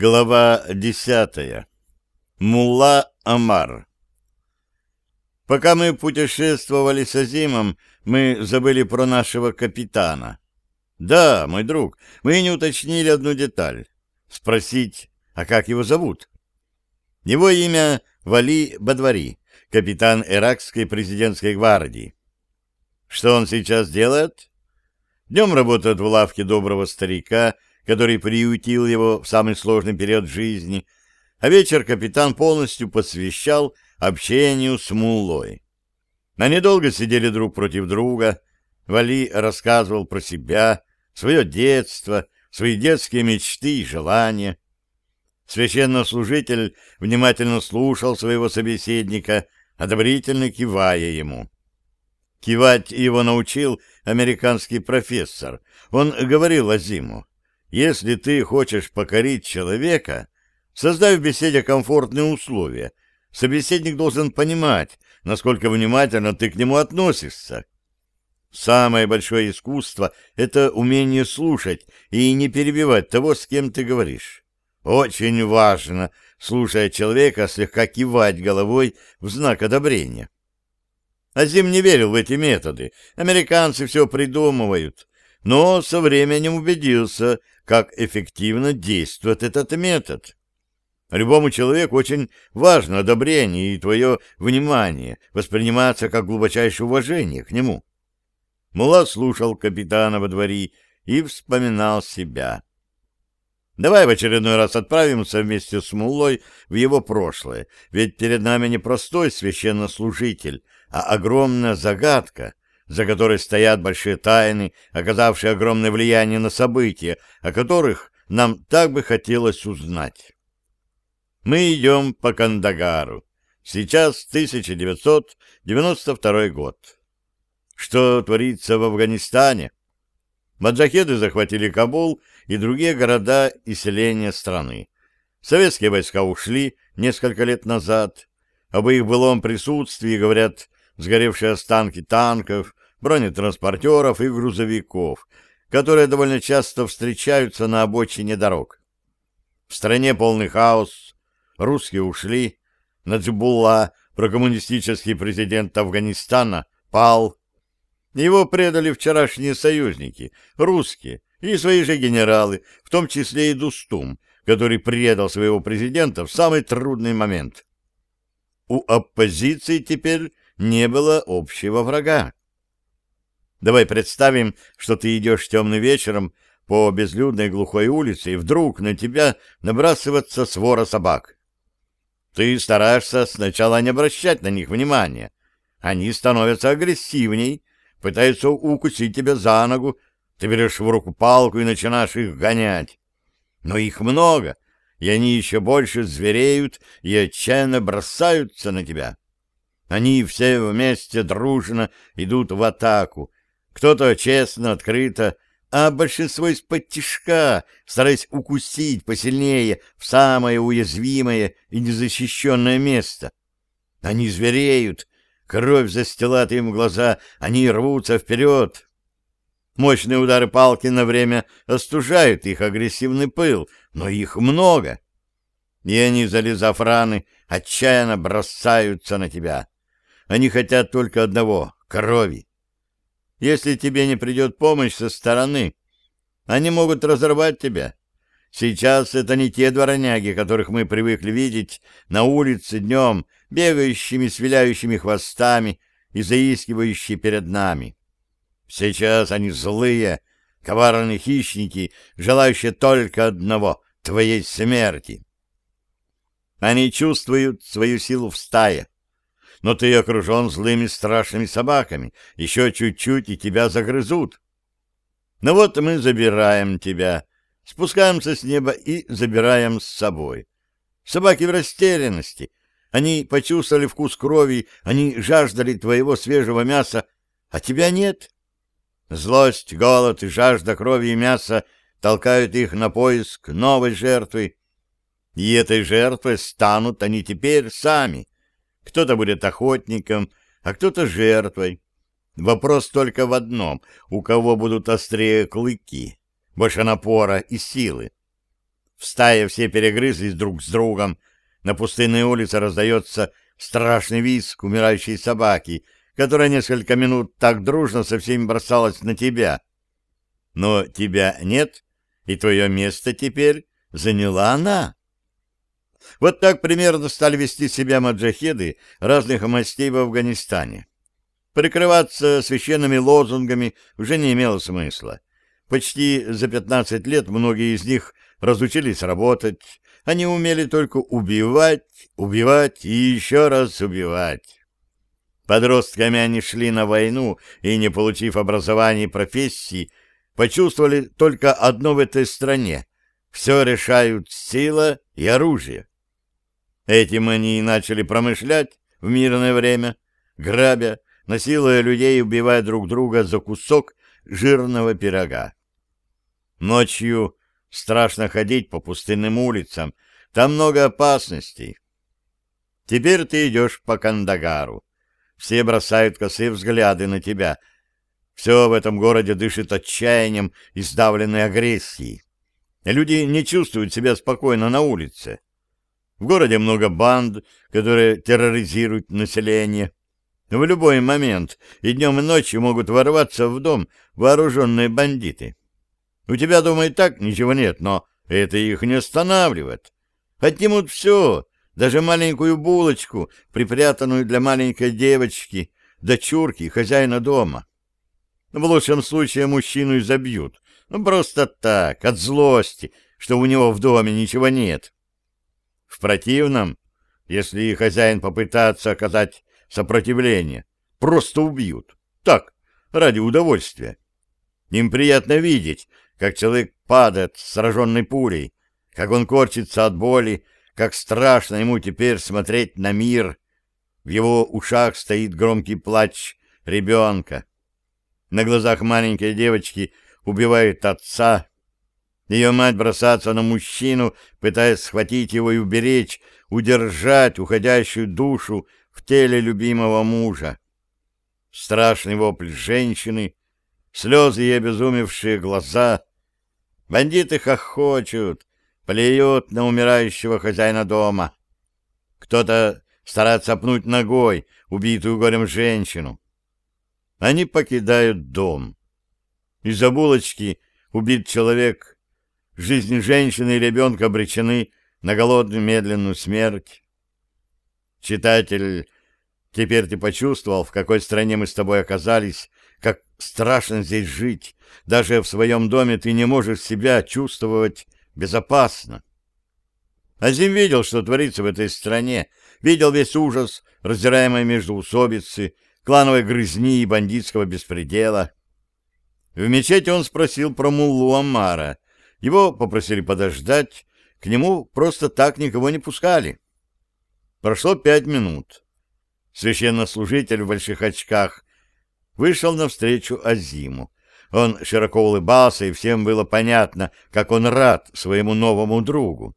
Глава десятая. Мулла Амар. Пока мы путешествовали с Азимом, мы забыли про нашего капитана. Да, мой друг, мы не уточнили одну деталь. Спросить, а как его зовут? Его имя Вали Бадвари, капитан Иракской президентской гвардии. Что он сейчас делает? Днем работает в лавке доброго старика, который приютил его в самый сложный период жизни, а вечер капитан полностью посвящал общению с Муллой. Они долго сидели друг против друга. Вали рассказывал про себя, свое детство, свои детские мечты и желания. Священнослужитель внимательно слушал своего собеседника, одобрительно кивая ему. Кивать его научил американский профессор. Он говорил Азиму, если ты хочешь покорить человека, создай в беседе комфортные условия. Собеседник должен понимать, насколько внимательно ты к нему относишься. Самое большое искусство — это умение слушать и не перебивать того, с кем ты говоришь. Очень важно, слушая человека, слегка кивать головой в знак одобрения. Азим не верил в эти методы. Американцы все придумывают но со временем убедился, как эффективно действует этот метод. Любому человеку очень важно одобрение и твое внимание восприниматься как глубочайшее уважение к нему. Мула слушал капитана во дворе и вспоминал себя. Давай в очередной раз отправимся вместе с Мулой в его прошлое, ведь перед нами не простой священнослужитель, а огромная загадка, за которой стоят большие тайны, оказавшие огромное влияние на события, о которых нам так бы хотелось узнать. Мы идем по Кандагару. Сейчас 1992 год. Что творится в Афганистане? Маджахеды захватили Кабул и другие города и селения страны. Советские войска ушли несколько лет назад. Об их былом присутствии говорят сгоревшие останки танков, бронетранспортеров и грузовиков, которые довольно часто встречаются на обочине дорог. В стране полный хаос, русские ушли, Наджибулла, прокоммунистический президент Афганистана, пал. Его предали вчерашние союзники, русские, и свои же генералы, в том числе и Дустум, который предал своего президента в самый трудный момент. У оппозиции теперь не было общего врага. Давай представим, что ты идешь темным вечером по безлюдной глухой улице, и вдруг на тебя набрасывается свора собак. Ты стараешься сначала не обращать на них внимания. Они становятся агрессивней, пытаются укусить тебя за ногу, ты берешь в руку палку и начинаешь их гонять. Но их много, и они еще больше звереют и отчаянно бросаются на тебя. Они все вместе дружно идут в атаку, кто-то честно, открыто, а большинство из-под тишка, стараясь укусить посильнее в самое уязвимое и незащищенное место. Они звереют, кровь застилает им глаза, они рвутся вперед. Мощные удары палки на время остужают их агрессивный пыл, но их много. И они, залезав раны, отчаянно бросаются на тебя. Они хотят только одного — крови если тебе не придет помощь со стороны. Они могут разорвать тебя. Сейчас это не те дворняги, которых мы привыкли видеть на улице днем, бегающими с виляющими хвостами и заискивающие перед нами. Сейчас они злые, коварные хищники, желающие только одного — твоей смерти. Они чувствуют свою силу в стае, но ты окружен злыми страшными собаками. Еще чуть-чуть, и тебя загрызут. Ну вот мы забираем тебя, спускаемся с неба и забираем с собой. Собаки в растерянности. Они почувствовали вкус крови, они жаждали твоего свежего мяса, а тебя нет. Злость, голод и жажда крови и мяса толкают их на поиск новой жертвы. И этой жертвой станут они теперь сами. Кто-то будет охотником, а кто-то жертвой. Вопрос только в одном — у кого будут острее клыки, больше напора и силы. В стае все перегрызлись друг с другом. На пустынной улице раздается страшный визг умирающей собаки, которая несколько минут так дружно со всеми бросалась на тебя. Но тебя нет, и твое место теперь заняла она. Вот так примерно стали вести себя маджахеды разных мастей в Афганистане. Прикрываться священными лозунгами уже не имело смысла. Почти за 15 лет многие из них разучились работать, они умели только убивать, убивать и еще раз убивать. Подростками они шли на войну и, не получив образования и профессии, почувствовали только одно в этой стране — все решают сила и оружие. Этим они и начали промышлять в мирное время, грабя, насилуя людей и убивая друг друга за кусок жирного пирога. Ночью страшно ходить по пустынным улицам, там много опасностей. Теперь ты идешь по Кандагару. Все бросают косые взгляды на тебя. Все в этом городе дышит отчаянием и сдавленной агрессией. Люди не чувствуют себя спокойно на улице. В городе много банд, которые терроризируют население. В любой момент и днем, и ночью могут ворваться в дом вооруженные бандиты. У тебя, думаю, так ничего нет, но это их не останавливает. Отнимут все, даже маленькую булочку, припрятанную для маленькой девочки, дочурки, хозяина дома. В лучшем случае мужчину изобьют. Ну, просто так, от злости, что у него в доме ничего нет. В противном, если хозяин попытается оказать сопротивление, просто убьют. Так, ради удовольствия. Им приятно видеть, как человек падает, сраженный пулей, как он корчится от боли, как страшно ему теперь смотреть на мир. В его ушах стоит громкий плач ребенка. На глазах маленькой девочки убивают отца, ее мать бросаться на мужчину, пытаясь схватить его и уберечь, удержать уходящую душу в теле любимого мужа. Страшный вопль женщины, слезы и обезумевшие глаза. Бандиты хохочут, плюют на умирающего хозяина дома. Кто-то старается пнуть ногой убитую горем женщину. Они покидают дом. Из-за булочки убит человек Жизнь женщины и ребенка обречены на голодную медленную смерть. Читатель, теперь ты почувствовал, в какой стране мы с тобой оказались, как страшно здесь жить. Даже в своем доме ты не можешь себя чувствовать безопасно. Азим видел, что творится в этой стране, видел весь ужас, раздираемый между усобицы, клановой грызни и бандитского беспредела. В мечети он спросил про Муллу Амара — его попросили подождать, к нему просто так никого не пускали. Прошло пять минут. Священнослужитель в больших очках вышел навстречу Азиму. Он широко улыбался, и всем было понятно, как он рад своему новому другу.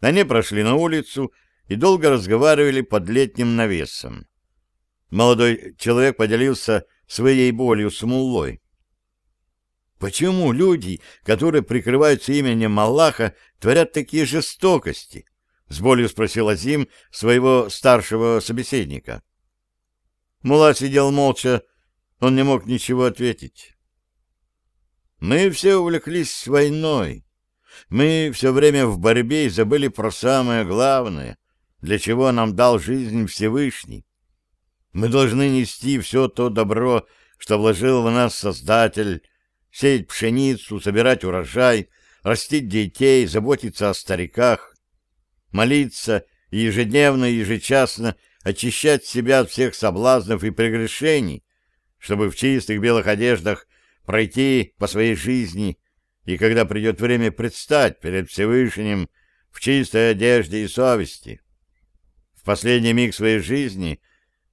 Они прошли на улицу и долго разговаривали под летним навесом. Молодой человек поделился своей болью с Муллой. Почему люди, которые прикрываются именем Аллаха, творят такие жестокости? С болью спросил Азим своего старшего собеседника. Мула сидел молча, он не мог ничего ответить. Мы все увлеклись войной. Мы все время в борьбе и забыли про самое главное, для чего нам дал жизнь Всевышний. Мы должны нести все то добро, что вложил в нас Создатель, сеять пшеницу, собирать урожай, растить детей, заботиться о стариках, молиться и ежедневно и ежечасно очищать себя от всех соблазнов и прегрешений, чтобы в чистых белых одеждах пройти по своей жизни и, когда придет время предстать перед Всевышним в чистой одежде и совести. В последний миг своей жизни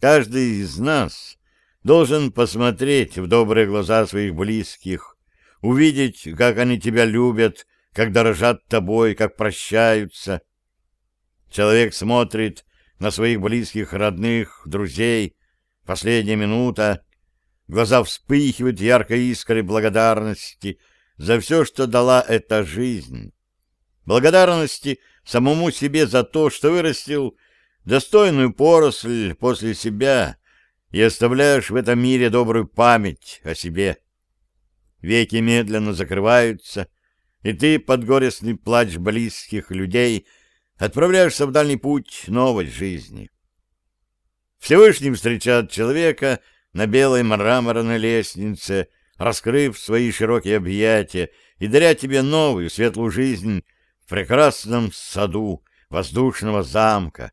каждый из нас должен посмотреть в добрые глаза своих близких, увидеть, как они тебя любят, как дорожат тобой, как прощаются. Человек смотрит на своих близких, родных, друзей. Последняя минута. Глаза вспыхивают яркой искрой благодарности за все, что дала эта жизнь. благодарности самому себе за то, что вырастил достойную поросль после себя и оставляешь в этом мире добрую память о себе. Веки медленно закрываются, и ты под горестный плач близких людей отправляешься в дальний путь новой жизни. Всевышний встречает человека на белой мраморной лестнице, раскрыв свои широкие объятия и даря тебе новую светлую жизнь в прекрасном саду воздушного замка.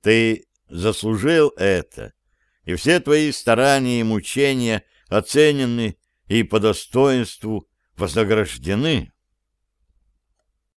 Ты заслужил это, и все твои старания и мучения оценены и по достоинству вознаграждены.